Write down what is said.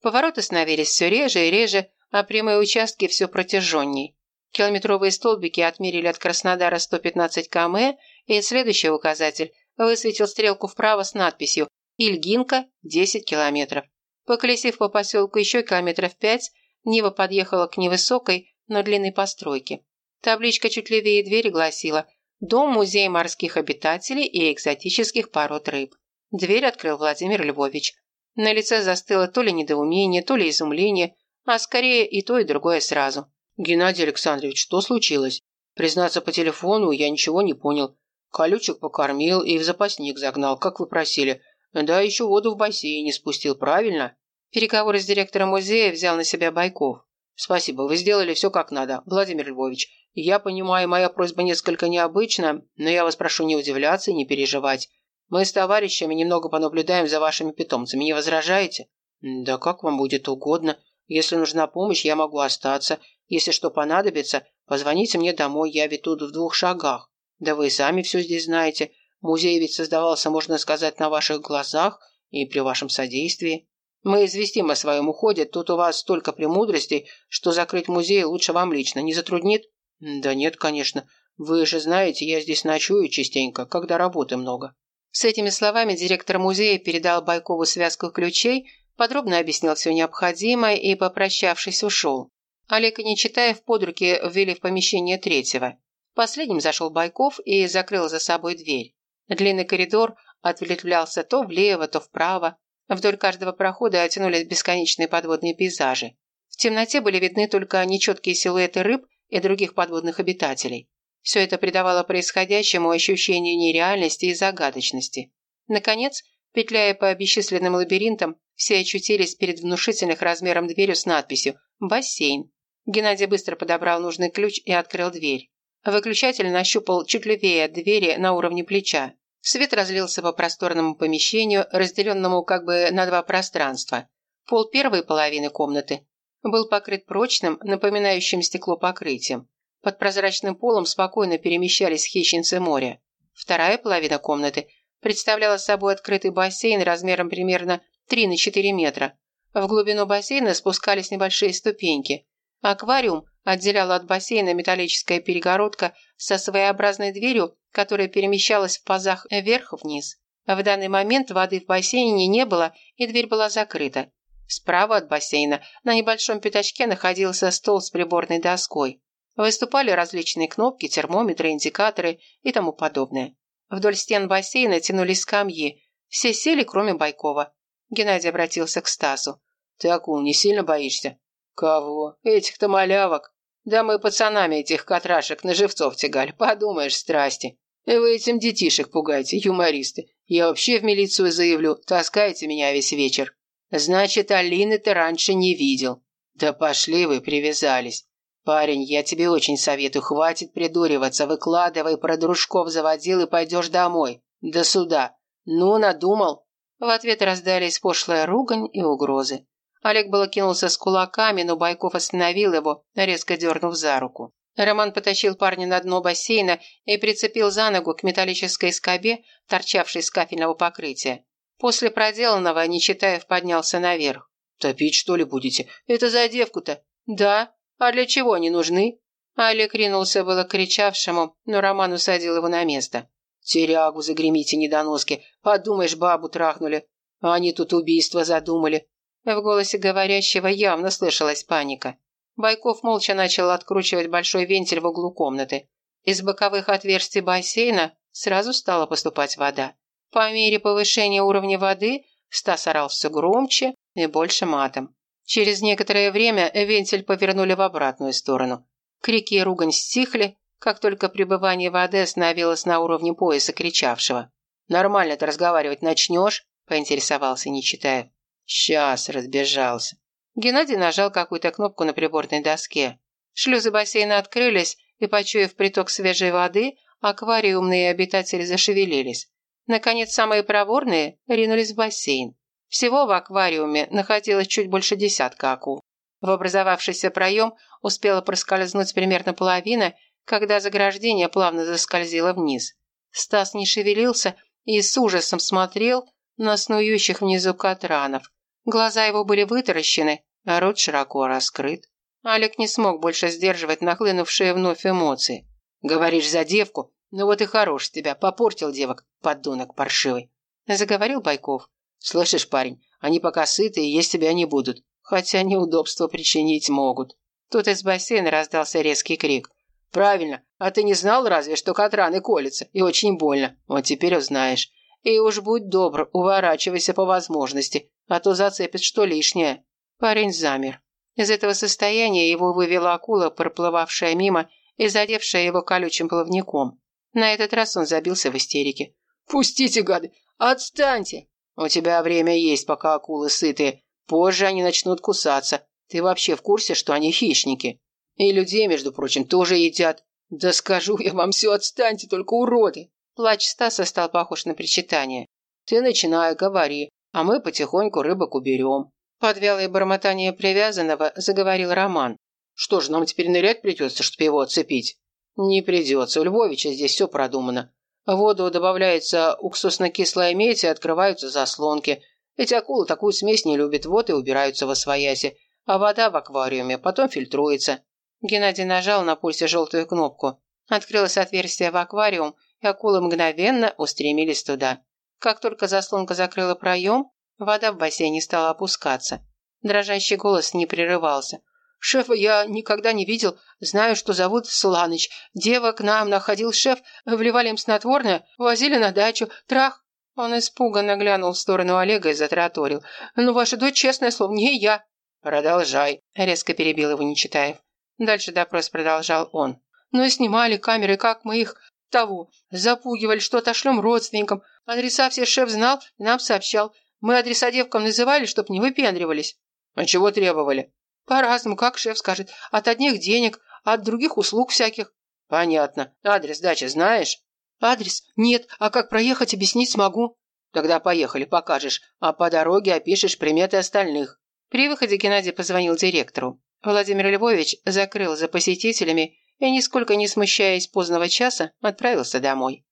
Повороты становились все реже и реже, а прямые участки все протяженней. Километровые столбики отмерили от Краснодара 115 км, и следующий указатель высветил стрелку вправо с надписью «Ильгинка, 10 километров». Поколесив по поселку еще километров пять, Нива подъехала к невысокой, но длинной постройке. Табличка чуть левее двери гласила «Дом-музей морских обитателей и экзотических пород рыб». Дверь открыл Владимир Львович. На лице застыло то ли недоумение, то ли изумление, а скорее и то, и другое сразу. «Геннадий Александрович, что случилось? Признаться по телефону, я ничего не понял. Колючек покормил и в запасник загнал, как вы просили. Да, еще воду в бассейне спустил, правильно?» Переговоры с директором музея взял на себя Байков. «Спасибо, вы сделали все как надо, Владимир Львович. Я понимаю, моя просьба несколько необычна, но я вас прошу не удивляться и не переживать. Мы с товарищами немного понаблюдаем за вашими питомцами, не возражаете?» «Да как вам будет угодно. Если нужна помощь, я могу остаться. Если что понадобится, позвоните мне домой, я ведь тут в двух шагах. Да вы сами все здесь знаете. Музей ведь создавался, можно сказать, на ваших глазах и при вашем содействии. Мы известим о своем уходе, тут у вас столько премудростей, что закрыть музей лучше вам лично. Не затруднит? Да нет, конечно. Вы же знаете, я здесь ночую частенько, когда работы много. С этими словами директор музея передал Байкову связку ключей, подробно объяснил все необходимое и, попрощавшись, ушел. Олег и Нечитаев под руки ввели в помещение третьего. Последним зашел Байков и закрыл за собой дверь. Длинный коридор ответвлялся то влево, то вправо. Вдоль каждого прохода тянулись бесконечные подводные пейзажи. В темноте были видны только нечеткие силуэты рыб и других подводных обитателей. Все это придавало происходящему ощущению нереальности и загадочности. Наконец, петляя по бесчисленным лабиринтам, все очутились перед внушительных размером дверью с надписью «Бассейн». Геннадий быстро подобрал нужный ключ и открыл дверь. Выключатель нащупал чуть левее от двери на уровне плеча. Свет разлился по просторному помещению, разделенному как бы на два пространства. Пол первой половины комнаты был покрыт прочным, напоминающим стекло покрытием. Под прозрачным полом спокойно перемещались хищницы моря. Вторая половина комнаты представляла собой открытый бассейн размером примерно 3 на 4 метра. В глубину бассейна спускались небольшие ступеньки. Аквариум отделяла от бассейна металлическая перегородка со своеобразной дверью, которая перемещалась в пазах вверх-вниз. В данный момент воды в бассейне не было, и дверь была закрыта. Справа от бассейна на небольшом пятачке находился стол с приборной доской. Выступали различные кнопки, термометры, индикаторы и тому подобное. Вдоль стен бассейна тянулись скамьи. Все сели, кроме Байкова. Геннадий обратился к Стасу. «Ты акул не сильно боишься?» «Кого? Этих-то малявок. Да мы пацанами этих катрашек на живцов тягали, подумаешь, страсти. И вы этим детишек пугаете, юмористы. Я вообще в милицию заявлю, таскаете меня весь вечер. Значит, Алины ты раньше не видел. Да пошли вы, привязались. Парень, я тебе очень советую, хватит придуриваться, выкладывай про дружков заводил и пойдешь домой. До суда. Ну, надумал?» В ответ раздались пошлая ругань и угрозы. Олег было кинулся с кулаками, но Байков остановил его, резко дернув за руку. Роман потащил парня на дно бассейна и прицепил за ногу к металлической скобе, торчавшей с кафельного покрытия. После проделанного Нечитаев поднялся наверх. «Топить, что ли, будете? Это за девку-то?» «Да. А для чего они нужны?» Олег ринулся было к кричавшему, но Роман усадил его на место. «Терягу загремите, недоноски. Подумаешь, бабу трахнули. Они тут убийство задумали. В голосе говорящего явно слышалась паника. Байков молча начал откручивать большой вентиль в углу комнаты. Из боковых отверстий бассейна сразу стала поступать вода. По мере повышения уровня воды Стас орал все громче и больше матом. Через некоторое время вентиль повернули в обратную сторону. Крики и ругань стихли, как только пребывание воды остановилось на уровне пояса кричавшего. «Нормально ты разговаривать начнешь?» – поинтересовался Нечитаев. Сейчас разбежался. Геннадий нажал какую-то кнопку на приборной доске. Шлюзы бассейна открылись, и, почуяв приток свежей воды, аквариумные обитатели зашевелились. Наконец, самые проворные ринулись в бассейн. Всего в аквариуме находилось чуть больше десятка акул. В образовавшийся проем успела проскользнуть примерно половина, когда заграждение плавно заскользило вниз. Стас не шевелился и с ужасом смотрел на снующих внизу катранов. Глаза его были вытаращены, а рот широко раскрыт. Алик не смог больше сдерживать нахлынувшие вновь эмоции. «Говоришь за девку? Ну вот и хорош тебя, попортил девок, подонок паршивый», – заговорил Байков. «Слышишь, парень, они пока сыты и есть тебя не будут, хотя неудобства причинить могут». Тут из бассейна раздался резкий крик. «Правильно, а ты не знал разве, что катраны колются, и очень больно. Вот теперь узнаешь. И уж будь добр, уворачивайся по возможности, а то зацепит что лишнее». Парень замер. Из этого состояния его вывела акула, проплывавшая мимо и задевшая его колючим плавником. На этот раз он забился в истерике. «Пустите, гады! Отстаньте!» «У тебя время есть, пока акулы сытые. Позже они начнут кусаться. Ты вообще в курсе, что они хищники? И людей, между прочим, тоже едят. Да скажу я вам все, отстаньте, только уроды!» Плач Стаса стал похож на причитание. «Ты начинай, говори, а мы потихоньку рыбок уберем». Под вялое бормотание привязанного заговорил Роман. «Что же, нам теперь нырять придется, чтобы его отцепить?» «Не придется. У Львовича здесь все продумано. В воду добавляется уксусно-кислая медь и открываются заслонки. Эти акулы такую смесь не любят, вот и убираются во свояси. А вода в аквариуме потом фильтруется». Геннадий нажал на пульсе желтую кнопку. Открылось отверстие в аквариум, и акулы мгновенно устремились туда. Как только заслонка закрыла проем, Вода в бассейне стала опускаться. Дрожащий голос не прерывался. «Шефа я никогда не видел. Знаю, что зовут Сланыч. Дева к нам находил шеф, вливали им снотворное, возили на дачу. Трах!» Он испуганно глянул в сторону Олега и затраторил. «Ну, ваша дочь, честное слово, не я». «Продолжай», — резко перебил его Нечитаев. Дальше допрос продолжал он. «Ну и снимали камеры, как мы их того. Запугивали, что отошлем родственникам. Адреса все шеф знал и нам сообщал. Мы адреса девкам называли, чтоб не выпендривались». «А чего требовали?» «По-разному, как шеф скажет. От одних денег, от других услуг всяких». «Понятно. Адрес дачи знаешь?» «Адрес? Нет. А как проехать, объяснить смогу». «Тогда поехали, покажешь. А по дороге опишешь приметы остальных». При выходе Геннадий позвонил директору. Владимир Львович закрыл за посетителями и, нисколько не смущаясь позднего часа, отправился домой.